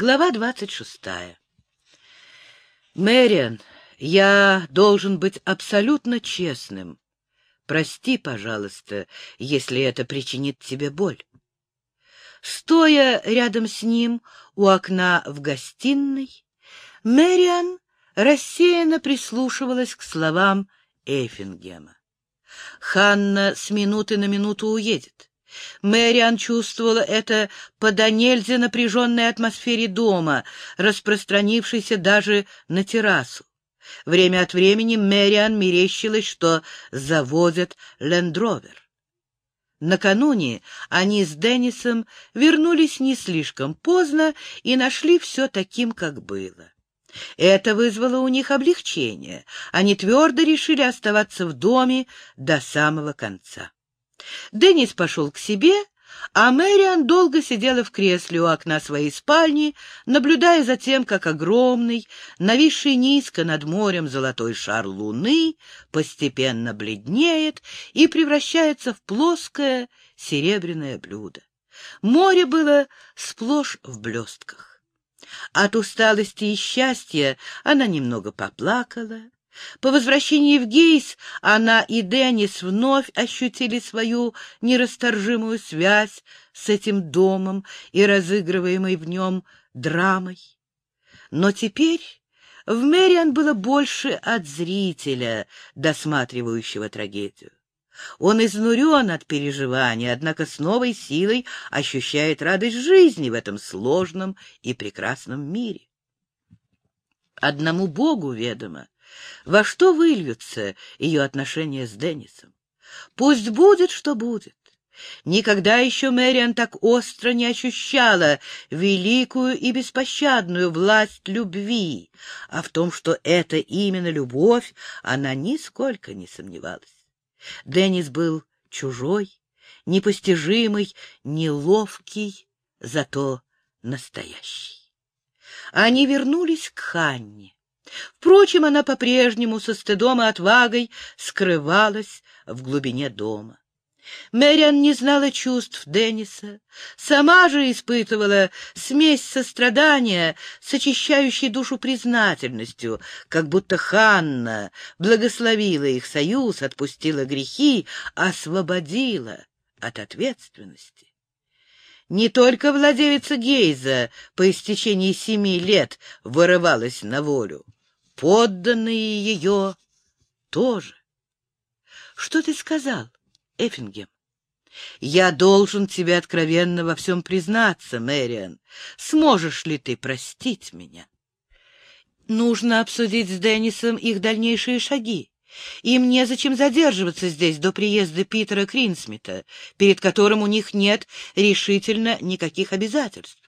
Глава двадцать шестая. Мэриан, я должен быть абсолютно честным. Прости, пожалуйста, если это причинит тебе боль. Стоя рядом с ним у окна в гостиной, Мэриан рассеянно прислушивалась к словам Эффингема. Ханна с минуты на минуту уедет. Мэриан чувствовала это по до нельзя напряженной атмосфере дома, распространившейся даже на террасу. Время от времени Мэриан мерещилась, что завозят лендровер. Накануне они с Деннисом вернулись не слишком поздно и нашли все таким, как было. Это вызвало у них облегчение. Они твердо решили оставаться в доме до самого конца. Деннис пошел к себе, а Мэриан долго сидела в кресле у окна своей спальни, наблюдая за тем, как огромный, нависший низко над морем золотой шар луны постепенно бледнеет и превращается в плоское серебряное блюдо. Море было сплошь в блестках. От усталости и счастья она немного поплакала, по возвращении в Гейс она и Деннис вновь ощутили свою нерасторжимую связь с этим домом и разыгрываемой в нем драмой. Но теперь в Мэриан было больше от зрителя, досматривающего трагедию. Он изнурен от переживаний, однако с новой силой ощущает радость жизни в этом сложном и прекрасном мире. Одному Богу ведомо, во что выльются ее отношения с Деннисом. Пусть будет, что будет. Никогда еще Мэриан так остро не ощущала великую и беспощадную власть любви, а в том, что это именно любовь, она нисколько не сомневалась. Деннис был чужой, непостижимый, неловкий, зато настоящий. Они вернулись к Ханне. Впрочем, она по-прежнему со стыдом и отвагой скрывалась в глубине дома. Мэриан не знала чувств Денниса, сама же испытывала смесь сострадания с очищающей душу признательностью, как будто Ханна благословила их союз, отпустила грехи, освободила от ответственности. Не только владелица Гейза по истечении семи лет вырывалась на волю подданные ее тоже. Что ты сказал, Эффингем? Я должен тебе откровенно во всем признаться, Мэриан. Сможешь ли ты простить меня? Нужно обсудить с Деннисом их дальнейшие шаги. Им незачем задерживаться здесь до приезда Питера Кринсмита, перед которым у них нет решительно никаких обязательств.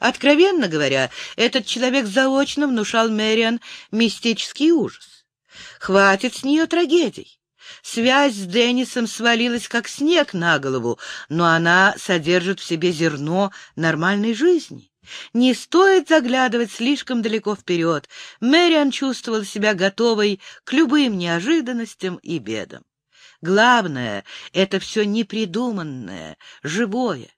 Откровенно говоря, этот человек заочно внушал Мэриан мистический ужас. Хватит с нее трагедий. Связь с Деннисом свалилась как снег на голову, но она содержит в себе зерно нормальной жизни. Не стоит заглядывать слишком далеко вперед. Мэриан чувствовал себя готовой к любым неожиданностям и бедам. Главное — это все непридуманное, живое.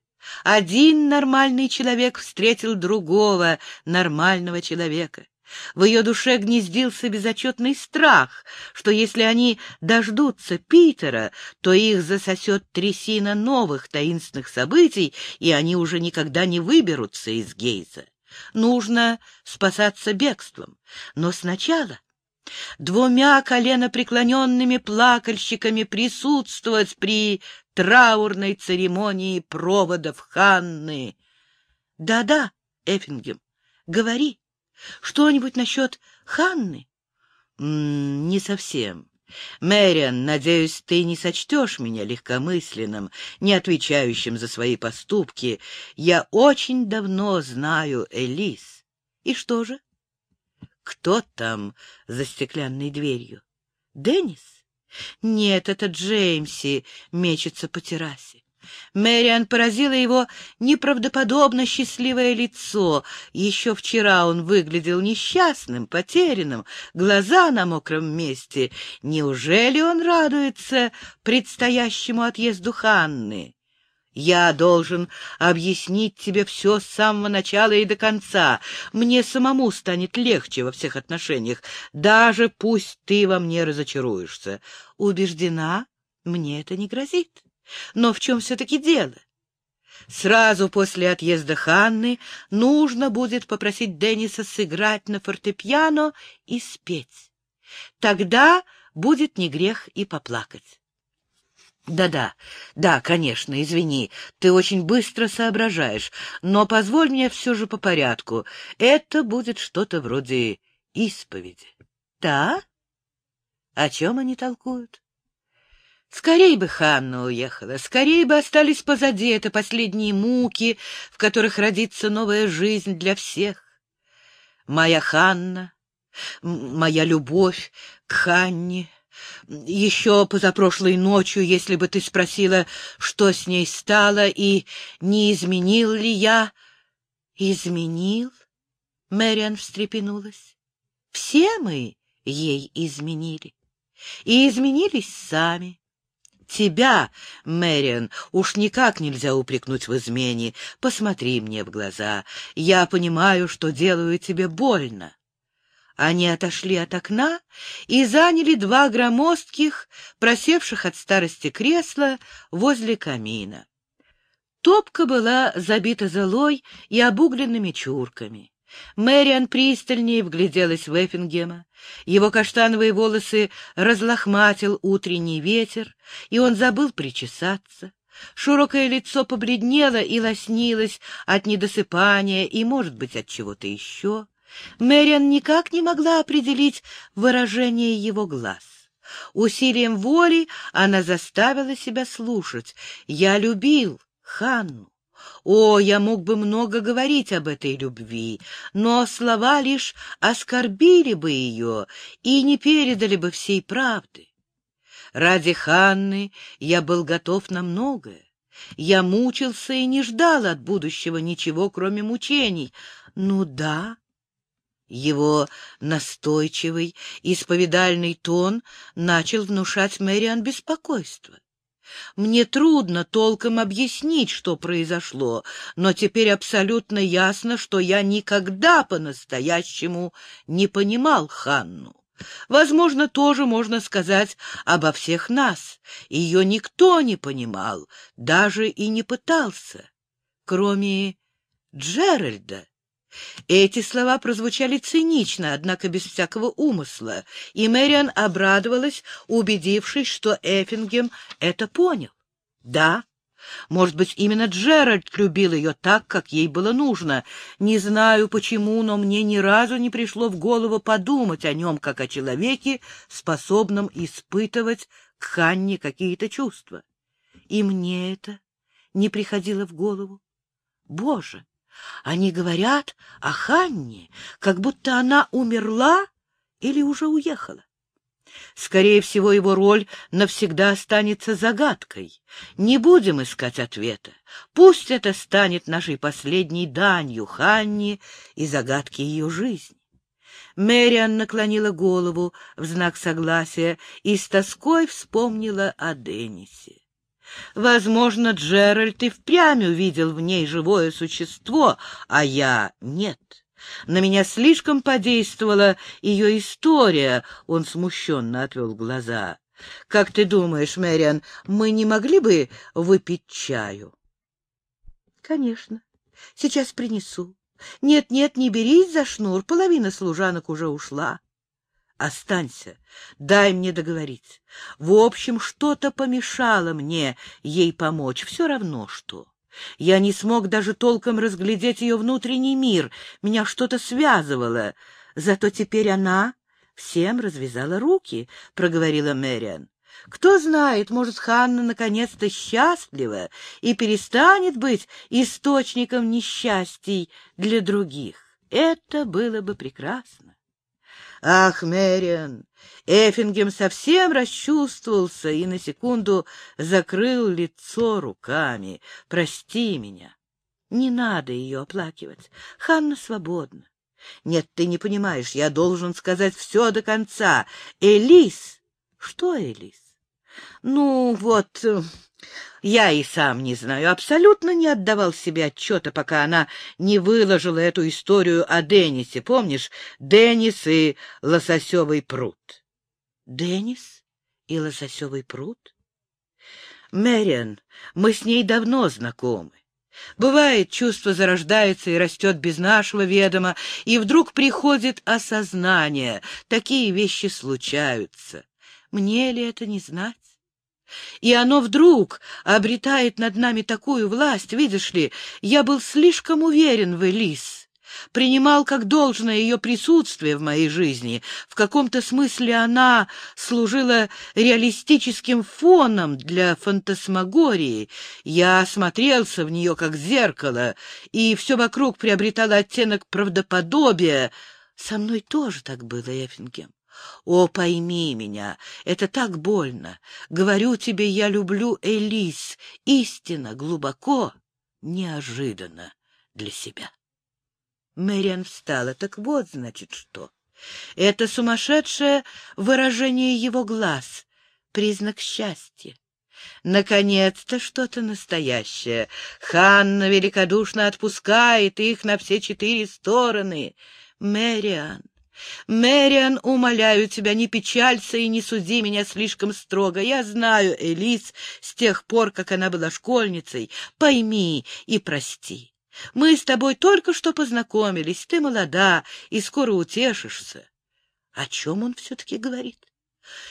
Один нормальный человек встретил другого нормального человека. В ее душе гнездился безотчетный страх, что если они дождутся Питера, то их засосет трясина новых таинственных событий, и они уже никогда не выберутся из Гейза. Нужно спасаться бегством. Но сначала двумя коленопреклоненными плакальщиками присутствовать при траурной церемонии проводов Ханны. Да-да, Эффингем, говори. Что-нибудь насчет Ханны? Не совсем. Мэриан, надеюсь, ты не сочтешь меня легкомысленным, не отвечающим за свои поступки. Я очень давно знаю Элис. И что же? Кто там за стеклянной дверью? Деннис? Нет, это Джеймси мечется по террасе. Мэриан поразила его неправдоподобно счастливое лицо. Еще вчера он выглядел несчастным, потерянным, глаза на мокром месте. Неужели он радуется предстоящему отъезду Ханны? Я должен объяснить тебе все с самого начала и до конца. Мне самому станет легче во всех отношениях, даже пусть ты во мне разочаруешься. Убеждена, мне это не грозит. Но в чем все-таки дело? Сразу после отъезда Ханны нужно будет попросить Денниса сыграть на фортепиано и спеть. Тогда будет не грех и поплакать. Да-да, да, конечно, извини, ты очень быстро соображаешь, но позволь мне все же по порядку. Это будет что-то вроде исповеди. Да? О чем они толкуют? Скорей бы Ханна уехала, скорей бы остались позади это последние муки, в которых родится новая жизнь для всех. Моя Ханна, моя любовь к Ханне, еще позапрошлой ночью, если бы ты спросила, что с ней стало и не изменил ли я... Изменил? Мэриан встрепенулась. Все мы ей изменили. И изменились сами. Тебя, Мэриан, уж никак нельзя упрекнуть в измене. Посмотри мне в глаза. Я понимаю, что делаю тебе больно. Они отошли от окна и заняли два громоздких, просевших от старости кресла возле камина. Топка была забита золой и обугленными чурками. Мэриан пристальнее вгляделась в Эффингема. Его каштановые волосы разлохматил утренний ветер, и он забыл причесаться. Широкое лицо побледнело и лоснилось от недосыпания и, может быть, от чего-то еще. Мэриан никак не могла определить выражение его глаз. Усилием воли она заставила себя слушать. «Я любил Ханну. О, я мог бы много говорить об этой любви, но слова лишь оскорбили бы ее и не передали бы всей правды. Ради Ханны я был готов на многое. Я мучился и не ждал от будущего ничего, кроме мучений. Ну да, его настойчивый, исповедальный тон начал внушать Мэриан беспокойство. Мне трудно толком объяснить, что произошло, но теперь абсолютно ясно, что я никогда по-настоящему не понимал Ханну. Возможно, тоже можно сказать обо всех нас. Ее никто не понимал, даже и не пытался, кроме Джеральда. Эти слова прозвучали цинично, однако без всякого умысла, и Мэриан обрадовалась, убедившись, что Эффингем это понял. Да, может быть, именно Джеральд любил ее так, как ей было нужно. Не знаю почему, но мне ни разу не пришло в голову подумать о нем, как о человеке, способном испытывать к Ханне какие-то чувства. И мне это не приходило в голову. Боже! Они говорят о Ханне, как будто она умерла или уже уехала. Скорее всего, его роль навсегда останется загадкой. Не будем искать ответа. Пусть это станет нашей последней данью Ханне и загадки ее жизни. Мэриан наклонила голову в знак согласия и с тоской вспомнила о Деннисе. Возможно, Джеральд и впрямь увидел в ней живое существо, а я нет. На меня слишком подействовала ее история, — он смущенно отвел глаза. — Как ты думаешь, Мэриан, мы не могли бы выпить чаю? — Конечно. Сейчас принесу. Нет-нет, не берись за шнур, половина служанок уже ушла. Останься, дай мне договорить. В общем, что-то помешало мне ей помочь, все равно что. Я не смог даже толком разглядеть ее внутренний мир, меня что-то связывало. Зато теперь она всем развязала руки, — проговорила Мэриан. Кто знает, может, Ханна наконец-то счастлива и перестанет быть источником несчастий для других. Это было бы прекрасно. Ах, Мэриан! Эффингем совсем расчувствовался и на секунду закрыл лицо руками. Прости меня. Не надо ее оплакивать. Ханна свободна. Нет, ты не понимаешь, я должен сказать все до конца. Элис! Что Элис? Ну, вот, Я и сам не знаю, абсолютно не отдавал себе отчета, пока она не выложила эту историю о Деннисе. Помнишь, Деннис и лососевый пруд? Деннис и лососевый пруд? Мэриан, мы с ней давно знакомы. Бывает, чувство зарождается и растет без нашего ведома, и вдруг приходит осознание. Такие вещи случаются. Мне ли это не знать? И оно вдруг обретает над нами такую власть, видишь ли, я был слишком уверен в Элис принимал как должное ее присутствие в моей жизни. В каком-то смысле она служила реалистическим фоном для фантасмагории. Я осмотрелся в нее как зеркало, и все вокруг приобретало оттенок правдоподобия. Со мной тоже так было, Эффингем. О, пойми меня, это так больно. Говорю тебе, я люблю Элис, истинно, глубоко, неожиданно для себя. Мэриан встала. Так вот, значит, что. Это сумасшедшее выражение его глаз, признак счастья. Наконец-то что-то настоящее. Ханна великодушно отпускает их на все четыре стороны. Мэриан, Мэриан, умоляю тебя, не печалься и не суди меня слишком строго. Я знаю Элис с тех пор, как она была школьницей. Пойми и прости. Мы с тобой только что познакомились, ты молода и скоро утешишься. О чем он все-таки говорит?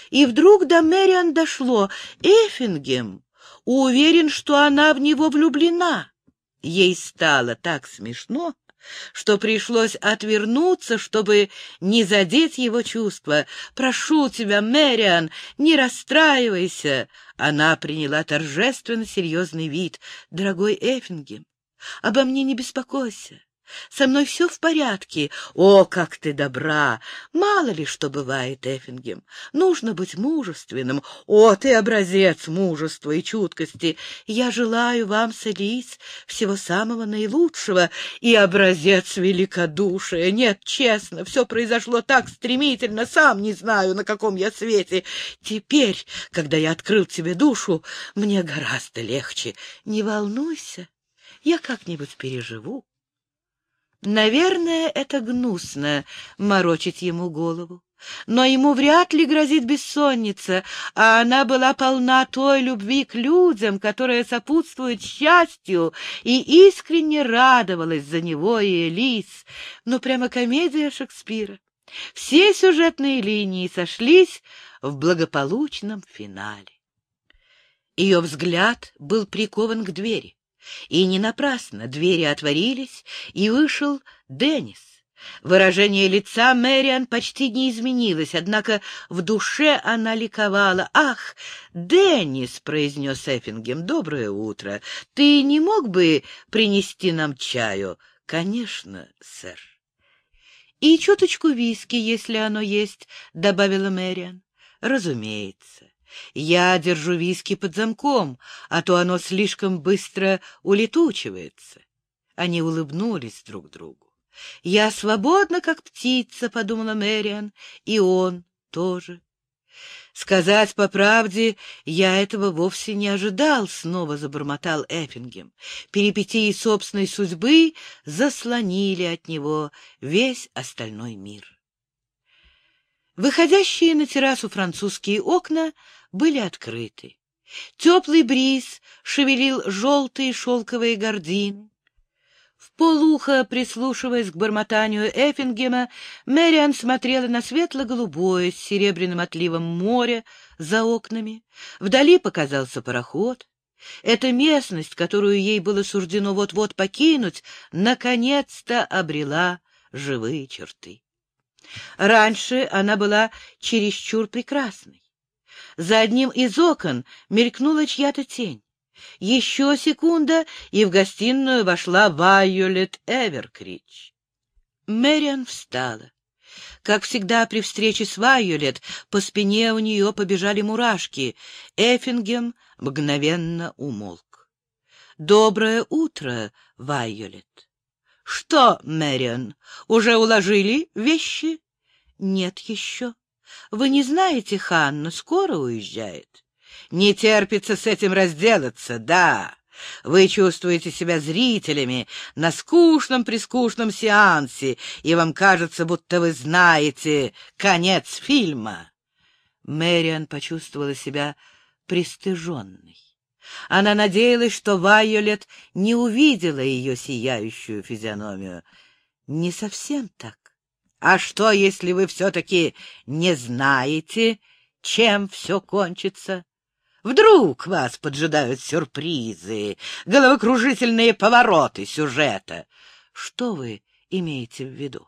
И вдруг до Мэриан дошло. Эффингем уверен, что она в него влюблена. Ей стало так смешно, что пришлось отвернуться, чтобы не задеть его чувства. «Прошу тебя, Мэриан, не расстраивайся!» Она приняла торжественно серьезный вид. «Дорогой Эффингем, Обо мне не беспокойся. Со мной все в порядке. О, как ты добра! Мало ли что бывает, Эффингем. Нужно быть мужественным. О, ты образец мужества и чуткости. Я желаю вам с Элис всего самого наилучшего и образец великодушия. Нет, честно, все произошло так стремительно, сам не знаю, на каком я свете. Теперь, когда я открыл тебе душу, мне гораздо легче. Не волнуйся. Я как-нибудь переживу. Наверное, это гнусно — морочить ему голову. Но ему вряд ли грозит бессонница, а она была полна той любви к людям, которая сопутствует счастью, и искренне радовалась за него и Элис. Ну, прямо комедия Шекспира. Все сюжетные линии сошлись в благополучном финале. Ее взгляд был прикован к двери. И не напрасно двери отворились, и вышел Деннис. Выражение лица Мэриан почти не изменилось, однако в душе она ликовала. «Ах, Деннис!» — произнес Эффингем. «Доброе утро! Ты не мог бы принести нам чаю?» «Конечно, сэр». «И чуточку виски, если оно есть», — добавила Мэриан. «Разумеется. Я держу виски под замком, а то оно слишком быстро улетучивается. Они улыбнулись друг другу. «Я свободна, как птица», — подумала Мэриан, — «и он тоже». «Сказать по правде, я этого вовсе не ожидал», — снова забормотал Эффингем. Перипетии собственной судьбы заслонили от него весь остальной мир. Выходящие на террасу французские окна были открыты. Теплый бриз шевелил желтые шелковые гардины. В полухо, прислушиваясь к бормотанию Эффингема, Мэриан смотрела на светло-голубое с серебряным отливом море за окнами. Вдали показался пароход. Эта местность, которую ей было суждено вот-вот покинуть, наконец-то обрела живые черты. Раньше она была чересчур прекрасной. За одним из окон мелькнула чья-то тень. Еще секунда, и в гостиную вошла Вайолет Эверкрич. Мэриан встала. Как всегда при встрече с Вайолет, по спине у нее побежали мурашки. Эффингем мгновенно умолк. «Доброе утро, Вайолет!» «Что, Мэриан, уже уложили вещи?» «Нет еще». Вы не знаете, Ханна скоро уезжает? Не терпится с этим разделаться, да. Вы чувствуете себя зрителями на скучном-прискучном сеансе, и вам кажется, будто вы знаете конец фильма. Мэриан почувствовала себя пристыженной. Она надеялась, что Вайолет не увидела ее сияющую физиономию. Не совсем так. А что, если вы все-таки не знаете, чем все кончится? Вдруг вас поджидают сюрпризы, головокружительные повороты сюжета. Что вы имеете в виду?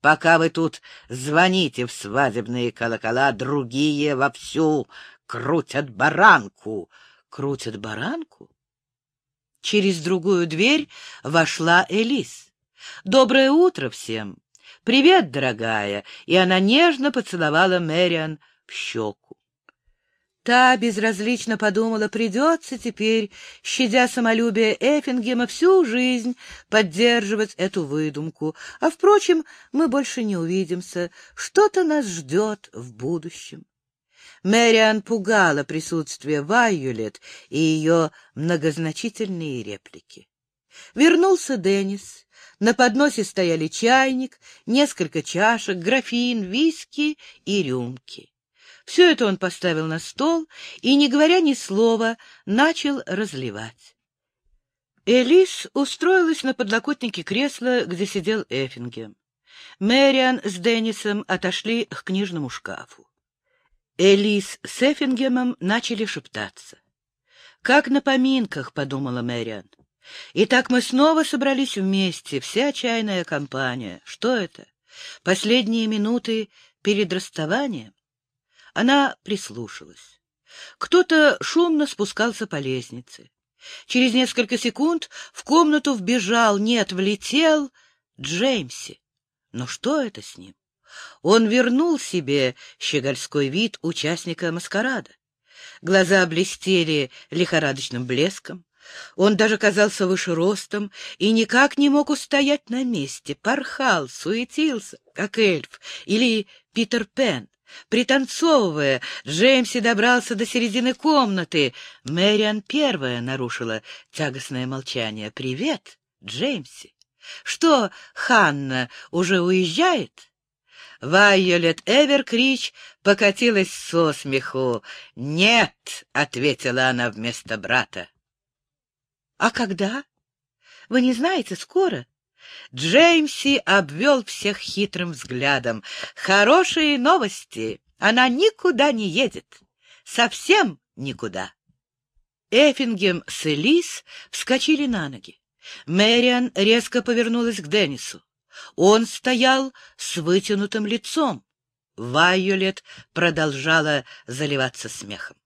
Пока вы тут звоните в свадебные колокола, другие вовсю крутят баранку. Крутят баранку? Через другую дверь вошла Элис. «Доброе утро всем!» «Привет, дорогая!» И она нежно поцеловала Мэриан в щеку. Та безразлично подумала, придется теперь, щадя самолюбие Эффингема, всю жизнь поддерживать эту выдумку. А, впрочем, мы больше не увидимся. Что-то нас ждет в будущем. Мэриан пугала присутствие Вайюлет и ее многозначительные реплики. Вернулся Деннис. На подносе стояли чайник, несколько чашек, графин, виски и рюмки. Все это он поставил на стол и, не говоря ни слова, начал разливать. Элис устроилась на подлокотнике кресла, где сидел Эффингем. Мэриан с Деннисом отошли к книжному шкафу. Элис с Эффингемом начали шептаться. «Как на поминках», — подумала Мэриан. «Итак мы снова собрались вместе, вся чайная компания. Что это? Последние минуты перед расставанием?» Она прислушалась. Кто-то шумно спускался по лестнице. Через несколько секунд в комнату вбежал, нет, влетел Джеймси. Но что это с ним? Он вернул себе щегольской вид участника маскарада. Глаза блестели лихорадочным блеском. Он даже казался выше ростом и никак не мог устоять на месте, порхал, суетился, как эльф или Питер Пен. Пританцовывая, Джеймси добрался до середины комнаты. Мэриан первая нарушила тягостное молчание. «Привет, Джеймси! Что, Ханна уже уезжает?» Вайолет Эверкрич покатилась со смеху. «Нет!» — ответила она вместо брата. «А когда? Вы не знаете, скоро?» Джеймси обвел всех хитрым взглядом. «Хорошие новости! Она никуда не едет. Совсем никуда!» Эффингем с Элис вскочили на ноги. Мэриан резко повернулась к Деннису. Он стоял с вытянутым лицом. Вайолет продолжала заливаться смехом.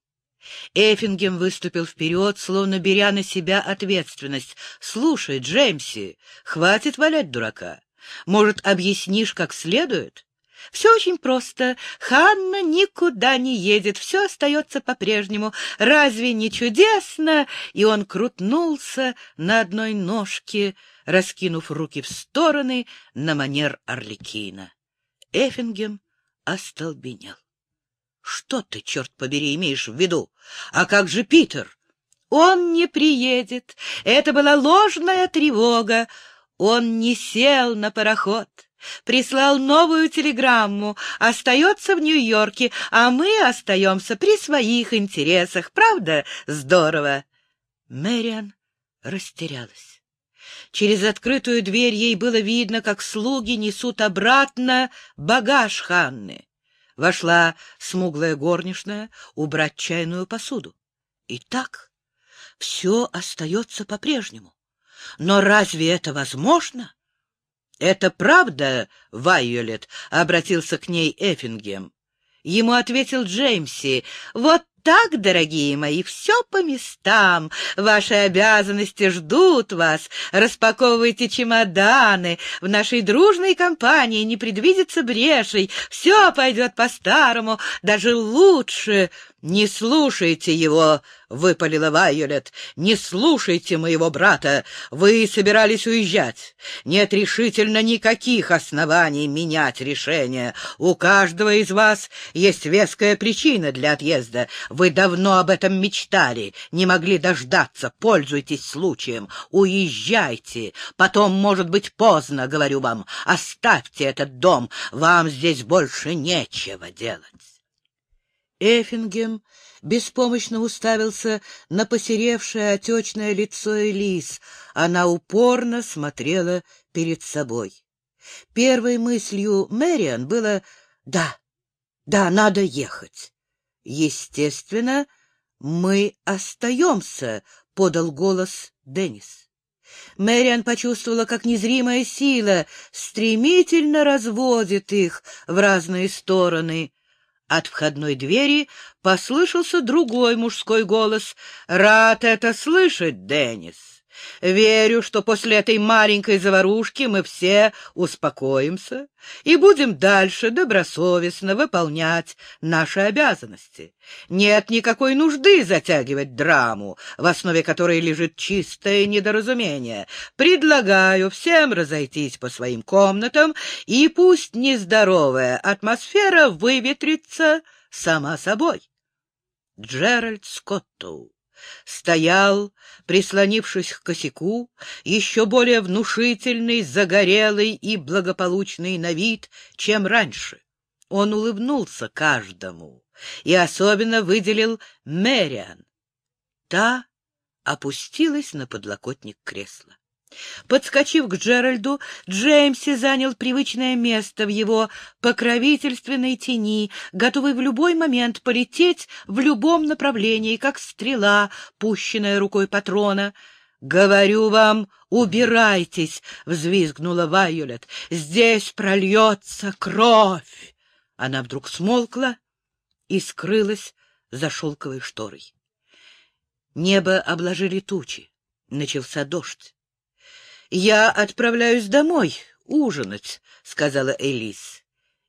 Эффингем выступил вперед, словно беря на себя ответственность. — Слушай, Джеймси, хватит валять дурака. Может, объяснишь как следует? Все очень просто. Ханна никуда не едет, все остается по-прежнему. Разве не чудесно? И он крутнулся на одной ножке, раскинув руки в стороны на манер Орликина. Эффингем остолбенел. — Что ты, черт побери, имеешь в виду? А как же Питер? Он не приедет. Это была ложная тревога. Он не сел на пароход. Прислал новую телеграмму. Остается в Нью-Йорке, а мы остаемся при своих интересах. Правда здорово? Мэриан растерялась. Через открытую дверь ей было видно, как слуги несут обратно багаж Ханны. Вошла смуглая горничная убрать чайную посуду. И так все остается по-прежнему. Но разве это возможно? — Это правда, Вайолет? — обратился к ней Эффингем. Ему ответил Джеймси. — Вот так, дорогие мои, все по местам. Ваши обязанности ждут вас. Распаковывайте чемоданы. В нашей дружной компании не предвидится брешей. Все пойдет по-старому, даже лучше. «Не слушайте его!» — выпалила Вайолет. «Не слушайте моего брата! Вы собирались уезжать. Нет решительно никаких оснований менять решение. У каждого из вас есть веская причина для отъезда. Вы давно об этом мечтали, не могли дождаться. Пользуйтесь случаем. Уезжайте. Потом, может быть, поздно, говорю вам. Оставьте этот дом. Вам здесь больше нечего делать». Эффингем беспомощно уставился на посеревшее отечное лицо Элис. Она упорно смотрела перед собой. Первой мыслью Мэриан было «Да, да, надо ехать». «Естественно, мы остаемся», — подал голос Деннис. Мэриан почувствовала, как незримая сила стремительно разводит их в разные стороны. От входной двери послышался другой мужской голос. «Рад это слышать, Деннис. Верю, что после этой маленькой заварушки мы все успокоимся и будем дальше добросовестно выполнять наши обязанности. Нет никакой нужды затягивать драму, в основе которой лежит чистое недоразумение. Предлагаю всем разойтись по своим комнатам, и пусть нездоровая атмосфера выветрится сама собой. Джеральд Скоттоу стоял, прислонившись к косяку, еще более внушительный, загорелый и благополучный на вид, чем раньше. Он улыбнулся каждому и особенно выделил Мэриан. Та опустилась на подлокотник кресла. Подскочив к Джеральду, Джеймси занял привычное место в его покровительственной тени, готовый в любой момент полететь в любом направлении, как стрела, пущенная рукой патрона. «Говорю вам, убирайтесь!» — взвизгнула Вайолет. «Здесь прольется кровь!» Она вдруг смолкла и скрылась за шелковой шторой. Небо обложили тучи. Начался дождь. «Я отправляюсь домой ужинать», — сказала Элис.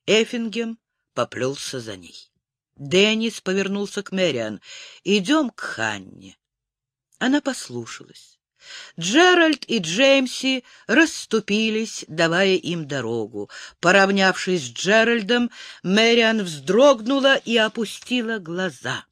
Эффингем поплелся за ней. Деннис повернулся к Мэриан. «Идем к Ханне». Она послушалась. Джеральд и Джеймси расступились, давая им дорогу. Поравнявшись с Джеральдом, Мэриан вздрогнула и опустила глаза.